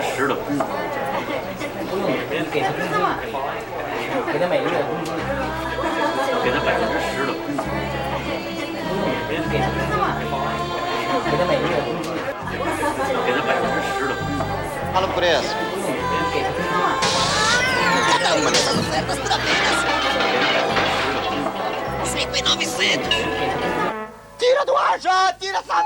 之十的工资，不用给给他工资，给他每个月工资，给他百分之十的工资，不用给给他工资，给他每个月工资，给他百分之十的工资，por o preço. 不用给他工资。Cada uma dessas ofertas por apenas 5,900. Tira do ar já! Tira essa...